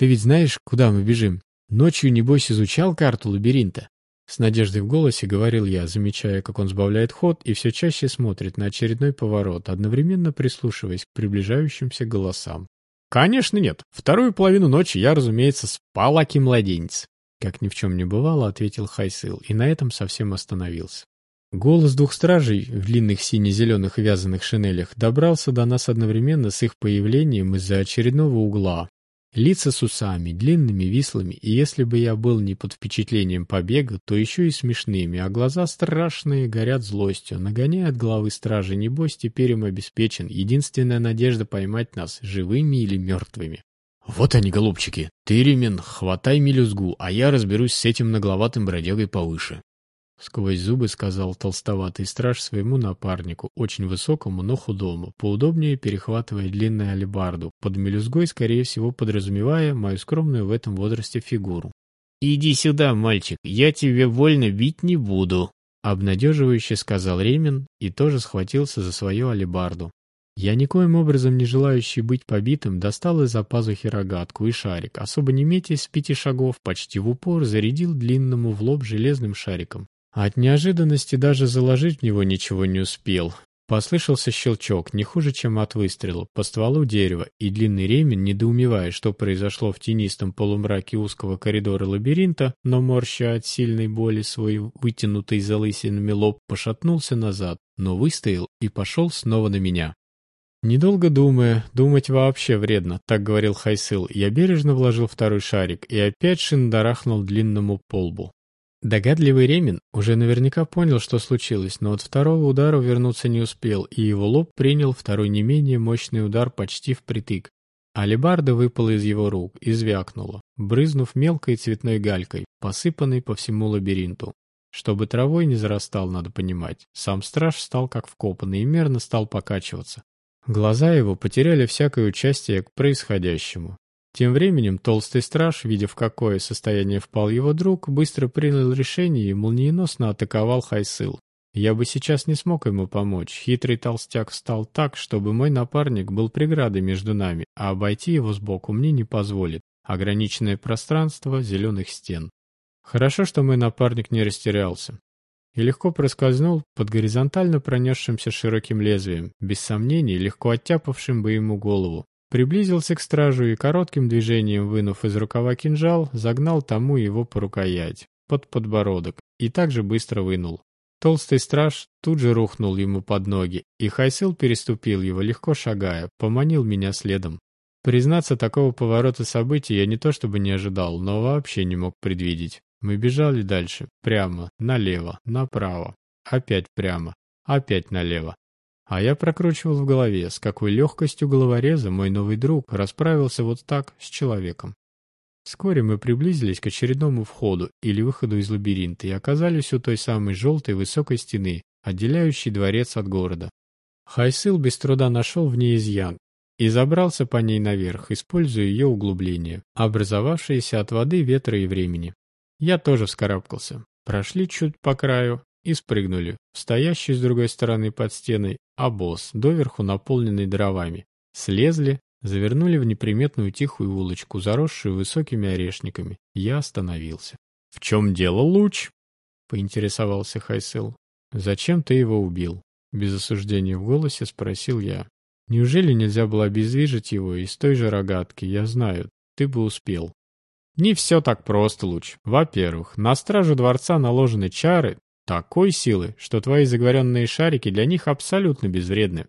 Ты ведь знаешь, куда мы бежим? Ночью, небось, изучал карту лабиринта?» С надеждой в голосе говорил я, замечая, как он сбавляет ход и все чаще смотрит на очередной поворот, одновременно прислушиваясь к приближающимся голосам. «Конечно нет. Вторую половину ночи я, разумеется, спал, аки младенец». Как ни в чем не бывало, ответил Хайсыл, и на этом совсем остановился. Голос двух стражей в длинных сине-зеленых вязаных шинелях добрался до нас одновременно с их появлением из-за очередного угла, Лица с усами, длинными, вислыми, и если бы я был не под впечатлением побега, то еще и смешными, а глаза страшные, горят злостью, нагоняя от главы стражи, небось теперь им обеспечен, единственная надежда поймать нас, живыми или мертвыми. «Вот они, голубчики! Ты, Ремен, хватай мелюзгу, а я разберусь с этим нагловатым бродягой повыше». Сквозь зубы сказал толстоватый страж своему напарнику, очень высокому, но худому, поудобнее перехватывая длинную алебарду, под мелюзгой, скорее всего, подразумевая мою скромную в этом возрасте фигуру. «Иди сюда, мальчик, я тебе вольно бить не буду», — обнадеживающе сказал Ремин и тоже схватился за свою алебарду. Я, никоим образом не желающий быть побитым, достал из-за пазухи рогатку и шарик, особо не метясь с пяти шагов, почти в упор зарядил длинному в лоб железным шариком. От неожиданности даже заложить в него ничего не успел. Послышался щелчок, не хуже, чем от выстрела, по стволу дерева, и длинный ремень, недоумевая, что произошло в тенистом полумраке узкого коридора лабиринта, но морща от сильной боли свой вытянутый залысинами лоб, пошатнулся назад, но выстоял и пошел снова на меня. Недолго думая, думать вообще вредно, так говорил Хайсыл, я бережно вложил второй шарик и опять шиндарахнул длинному полбу. Догадливый Ремин уже наверняка понял, что случилось, но от второго удара вернуться не успел, и его лоб принял второй не менее мощный удар почти впритык. Алибарда выпала из его рук и звякнула, брызнув мелкой цветной галькой, посыпанной по всему лабиринту. Чтобы травой не зарастал, надо понимать. Сам страж стал как вкопанный и мерно стал покачиваться. Глаза его потеряли всякое участие к происходящему. Тем временем толстый страж, видя в какое состояние впал его друг, быстро принял решение и молниеносно атаковал Хайсыл. Я бы сейчас не смог ему помочь. Хитрый толстяк встал так, чтобы мой напарник был преградой между нами, а обойти его сбоку мне не позволит. Ограниченное пространство зеленых стен. Хорошо, что мой напарник не растерялся. И легко проскользнул под горизонтально пронесшимся широким лезвием, без сомнений, легко оттяпавшим бы ему голову. Приблизился к стражу и коротким движением, вынув из рукава кинжал, загнал тому его по рукоять, под подбородок, и также быстро вынул. Толстый страж тут же рухнул ему под ноги, и Хайсил переступил его, легко шагая, поманил меня следом. Признаться, такого поворота событий я не то чтобы не ожидал, но вообще не мог предвидеть. Мы бежали дальше, прямо, налево, направо, опять прямо, опять налево. А я прокручивал в голове, с какой легкостью головореза мой новый друг расправился вот так с человеком. Вскоре мы приблизились к очередному входу или выходу из лабиринта и оказались у той самой желтой высокой стены, отделяющей дворец от города. Хайсыл без труда нашел в ней изъян и забрался по ней наверх, используя ее углубление, образовавшееся от воды, ветра и времени. Я тоже вскарабкался. Прошли чуть по краю, и спрыгнули. Стоящий с другой стороны под стеной обоз, доверху наполненный дровами. Слезли, завернули в неприметную тихую улочку, заросшую высокими орешниками. Я остановился. — В чем дело, Луч? — поинтересовался Хайсел. — Зачем ты его убил? — без осуждения в голосе спросил я. — Неужели нельзя было обездвижить его из той же рогатки? Я знаю, ты бы успел. Не все так просто, Луч. Во-первых, на стражу дворца наложены чары, такой силы, что твои заговоренные шарики для них абсолютно безвредны.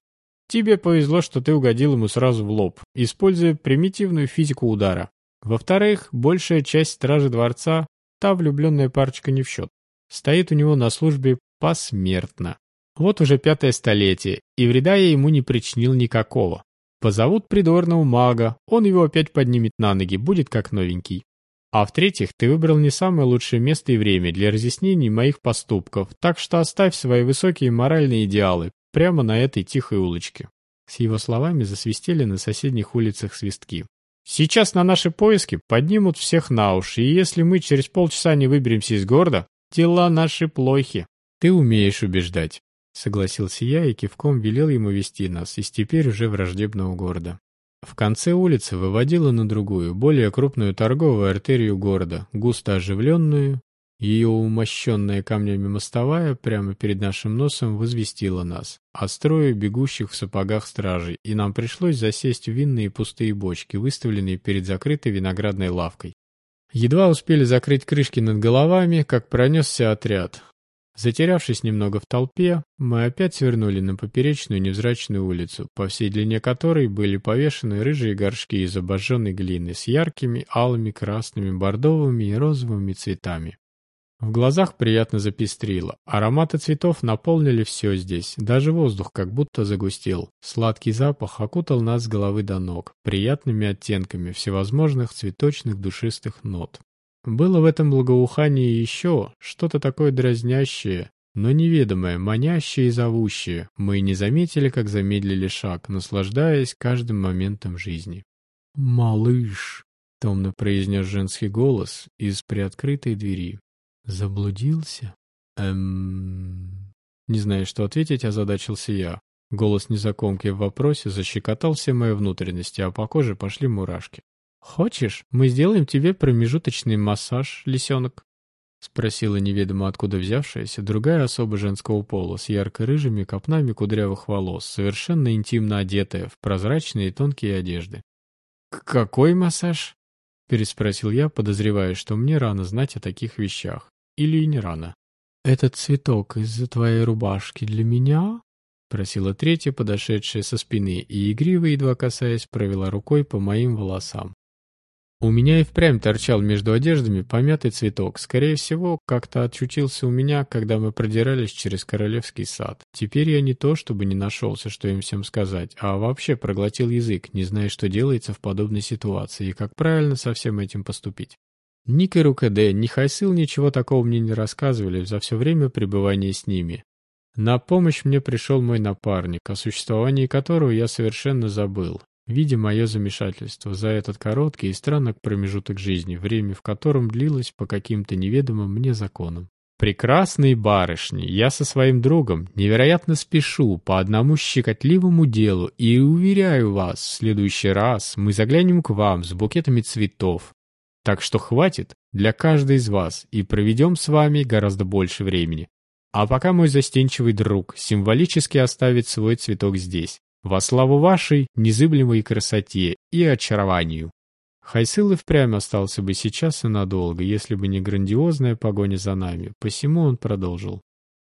Тебе повезло, что ты угодил ему сразу в лоб, используя примитивную физику удара. Во-вторых, большая часть стражи дворца, та влюбленная парочка не в счет, стоит у него на службе посмертно. Вот уже пятое столетие, и вреда я ему не причинил никакого. Позовут придворного мага, он его опять поднимет на ноги, будет как новенький. А в-третьих, ты выбрал не самое лучшее место и время для разъяснений моих поступков, так что оставь свои высокие моральные идеалы прямо на этой тихой улочке». С его словами засвистели на соседних улицах свистки. «Сейчас на наши поиски поднимут всех на уши, и если мы через полчаса не выберемся из города, дела наши плохи». «Ты умеешь убеждать», — согласился я и кивком велел ему вести нас из теперь уже враждебного города. В конце улицы выводила на другую, более крупную торговую артерию города, густо оживленную. Ее умощенная камнями мостовая прямо перед нашим носом возвестила нас о строе бегущих в сапогах стражей, и нам пришлось засесть в винные пустые бочки, выставленные перед закрытой виноградной лавкой. Едва успели закрыть крышки над головами, как пронесся отряд. Затерявшись немного в толпе, мы опять свернули на поперечную невзрачную улицу, по всей длине которой были повешены рыжие горшки из обожженной глины с яркими, алыми, красными, бордовыми и розовыми цветами. В глазах приятно запестрило. Ароматы цветов наполнили все здесь, даже воздух как будто загустел. Сладкий запах окутал нас с головы до ног, приятными оттенками всевозможных цветочных душистых нот. Было в этом благоухании еще что-то такое дразнящее, но неведомое, манящее и зовущее. Мы не заметили, как замедлили шаг, наслаждаясь каждым моментом жизни. «Малыш!» — томно произнес женский голос из приоткрытой двери. «Заблудился?» «Эм...» Не зная, что ответить, озадачился я. Голос незнакомки в вопросе защекотал все мои внутренности, а по коже пошли мурашки. «Хочешь, мы сделаем тебе промежуточный массаж, лисенок?» Спросила неведомо откуда взявшаяся другая особа женского пола с ярко-рыжими копнами кудрявых волос, совершенно интимно одетая в прозрачные и тонкие одежды. «Какой массаж?» — переспросил я, подозревая, что мне рано знать о таких вещах. Или и не рано. «Этот цветок из-за твоей рубашки для меня?» — просила третья, подошедшая со спины, и игриво, едва касаясь, провела рукой по моим волосам. У меня и впрямь торчал между одеждами помятый цветок. Скорее всего, как-то очутился у меня, когда мы продирались через королевский сад. Теперь я не то, чтобы не нашелся, что им всем сказать, а вообще проглотил язык, не зная, что делается в подобной ситуации и как правильно со всем этим поступить. Ни КРУКД, ни Хайсил ничего такого мне не рассказывали за все время пребывания с ними. На помощь мне пришел мой напарник, о существовании которого я совершенно забыл видя мое замешательство за этот короткий и странный промежуток жизни, время в котором длилось по каким-то неведомым мне законам. «Прекрасные барышни, я со своим другом невероятно спешу по одному щекотливому делу и уверяю вас, в следующий раз мы заглянем к вам с букетами цветов. Так что хватит для каждой из вас и проведем с вами гораздо больше времени. А пока мой застенчивый друг символически оставит свой цветок здесь, во славу вашей незыблемой красоте и очарованию. Хайсыл и впрямь остался бы сейчас и надолго, если бы не грандиозная погоня за нами, посему он продолжил.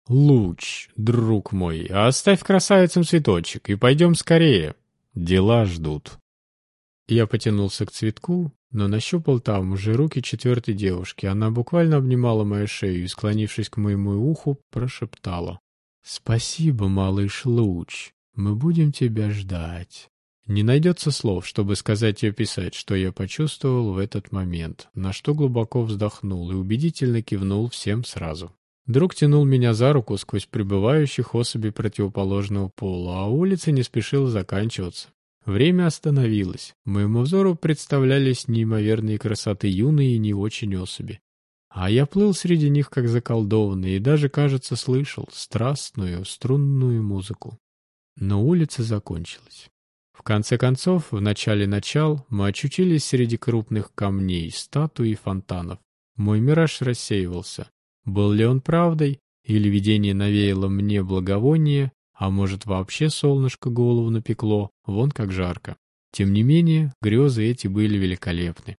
«Луч, друг мой, оставь красавицам цветочек и пойдем скорее. Дела ждут». Я потянулся к цветку, но нащупал там уже руки четвертой девушки. Она буквально обнимала мою шею и, склонившись к моему уху, прошептала. «Спасибо, малыш Луч. Мы будем тебя ждать. Не найдется слов, чтобы сказать и описать, что я почувствовал в этот момент, на что глубоко вздохнул и убедительно кивнул всем сразу. Друг тянул меня за руку сквозь прибывающих особей противоположного пола, а улица не спешила заканчиваться. Время остановилось. Моему взору представлялись неимоверные красоты юные и не очень особи. А я плыл среди них как заколдованный и даже, кажется, слышал страстную струнную музыку. Но улица закончилась. В конце концов, в начале начал, мы очутились среди крупных камней, статуй и фонтанов. Мой мираж рассеивался. Был ли он правдой, или видение навеяло мне благовоние, а может вообще солнышко голову напекло, вон как жарко. Тем не менее, грезы эти были великолепны.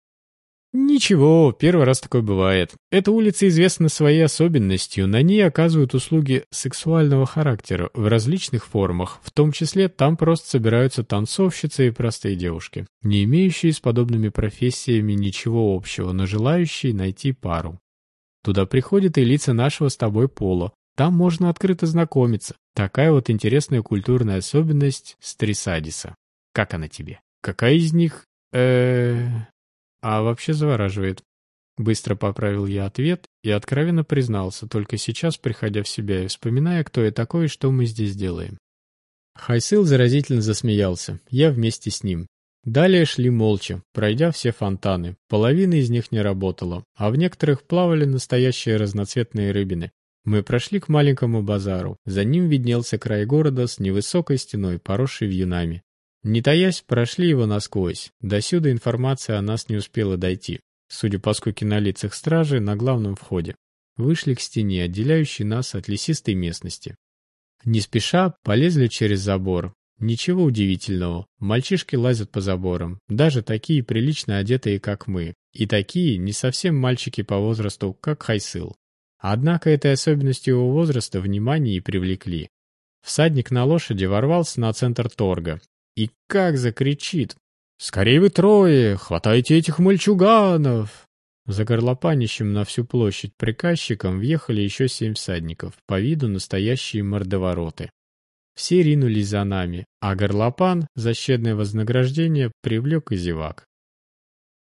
Ничего, первый раз такое бывает. Эта улица известна своей особенностью. На ней оказывают услуги сексуального характера в различных формах, в том числе там просто собираются танцовщицы и простые девушки, не имеющие с подобными профессиями ничего общего, но желающие найти пару. Туда приходят и лица нашего с тобой пола. Там можно открыто знакомиться. Такая вот интересная культурная особенность Стрисадиса. Как она тебе? Какая из них... э а вообще завораживает. Быстро поправил я ответ и откровенно признался, только сейчас приходя в себя и вспоминая, кто я такой и что мы здесь делаем. Хайсыл заразительно засмеялся, я вместе с ним. Далее шли молча, пройдя все фонтаны. Половина из них не работала, а в некоторых плавали настоящие разноцветные рыбины. Мы прошли к маленькому базару. За ним виднелся край города с невысокой стеной, поросшей вьюнами. Не таясь, прошли его насквозь. Досюда информация о нас не успела дойти. Судя по скуке на лицах стражи, на главном входе. Вышли к стене, отделяющей нас от лесистой местности. Не спеша полезли через забор. Ничего удивительного. Мальчишки лазят по заборам. Даже такие прилично одетые, как мы. И такие не совсем мальчики по возрасту, как Хайсыл. Однако этой особенностью его возраста внимание и привлекли. Всадник на лошади ворвался на центр торга, и как закричит. «Скорей вы трое! Хватайте этих мальчуганов!» За горлопанищем на всю площадь приказчиком въехали еще семь всадников, по виду настоящие мордовороты. Все ринулись за нами, а горлопан за щедное вознаграждение привлек и зевак.